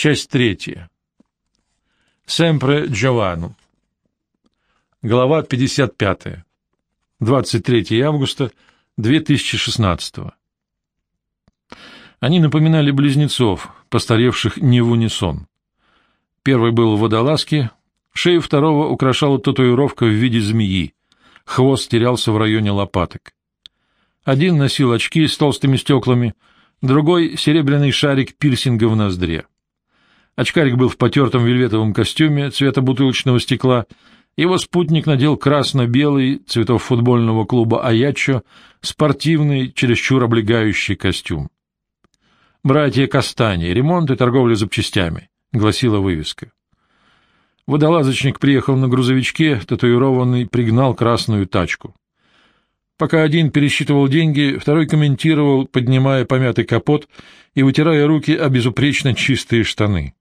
Часть третья. Семпре Джованну. Глава 55. 23 августа 2016. Они напоминали близнецов, постаревших не в унисон. Первый был в водолазке, шею второго украшала татуировка в виде змеи, хвост терялся в районе лопаток. Один носил очки с толстыми стеклами, другой — серебряный шарик пирсинга в ноздре. Очкарик был в потертом вельветовом костюме цвета бутылочного стекла, его спутник надел красно-белый, цветов футбольного клуба «Аячо», спортивный, чересчур облегающий костюм. «Братья Кастани. Ремонт и торговля запчастями», — гласила вывеска. Водолазочник приехал на грузовичке, татуированный, пригнал красную тачку. Пока один пересчитывал деньги, второй комментировал, поднимая помятый капот и вытирая руки о безупречно чистые штаны.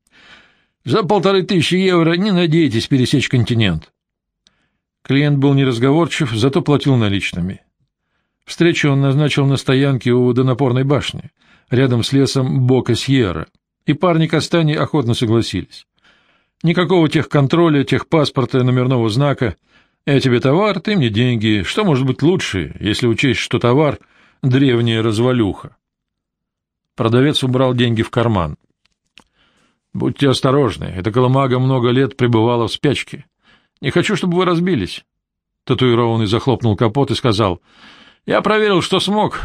За полторы тысячи евро не надейтесь пересечь континент. Клиент был неразговорчив, зато платил наличными. Встречу он назначил на стоянке у водонапорной башни, рядом с лесом Бока-Сьерра, и парни Кастани охотно согласились. Никакого техконтроля, техпаспорта, номерного знака. Я тебе товар, ты мне деньги. Что может быть лучше, если учесть, что товар — древняя развалюха? Продавец убрал деньги в карман. Будьте осторожны, эта колымага много лет пребывала в спячке. Не хочу, чтобы вы разбились. Татуированный захлопнул капот и сказал, «Я проверил, что смог.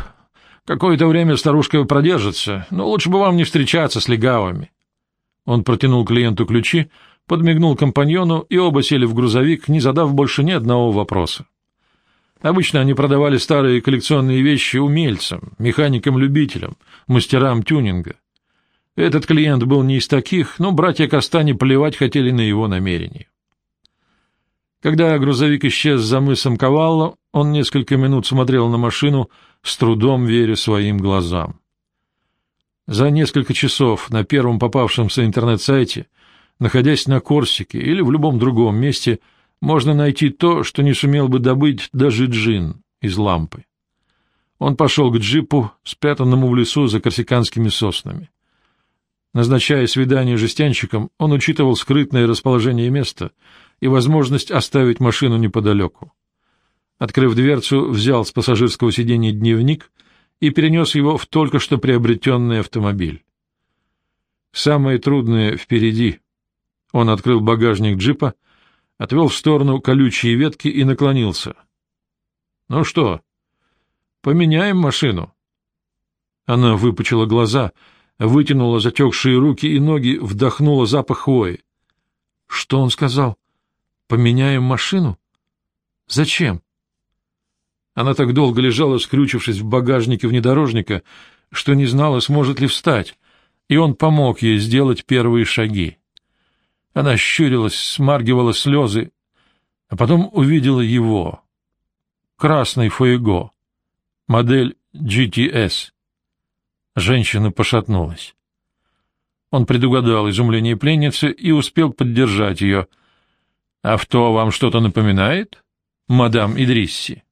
Какое-то время старушка продержится, но лучше бы вам не встречаться с легавыми». Он протянул клиенту ключи, подмигнул компаньону, и оба сели в грузовик, не задав больше ни одного вопроса. Обычно они продавали старые коллекционные вещи умельцам, механикам-любителям, мастерам тюнинга. Этот клиент был не из таких, но братья Кастани плевать хотели на его намерения. Когда грузовик исчез за мысом Кавалло, он несколько минут смотрел на машину, с трудом веря своим глазам. За несколько часов на первом попавшемся интернет-сайте, находясь на Корсике или в любом другом месте, можно найти то, что не сумел бы добыть даже джин из лампы. Он пошел к джипу, спрятанному в лесу за корсиканскими соснами. Назначая свидание жестянщиком, он учитывал скрытное расположение места и возможность оставить машину неподалеку. Открыв дверцу, взял с пассажирского сиденья дневник и перенес его в только что приобретенный автомобиль. Самое трудное впереди. Он открыл багажник джипа, отвел в сторону колючие ветки и наклонился. — Ну что, поменяем машину? Она выпучила глаза — вытянула затекшие руки и ноги, вдохнула запах хвои. Что он сказал? Поменяем машину? Зачем? Она так долго лежала, скрючившись в багажнике внедорожника, что не знала, сможет ли встать, и он помог ей сделать первые шаги. Она щурилась, смаргивала слезы, а потом увидела его. Красный Фуэго, модель GTS. Женщина пошатнулась. Он предугадал изумление пленницы и успел поддержать ее. — Авто вам что-то напоминает, мадам Идрисси?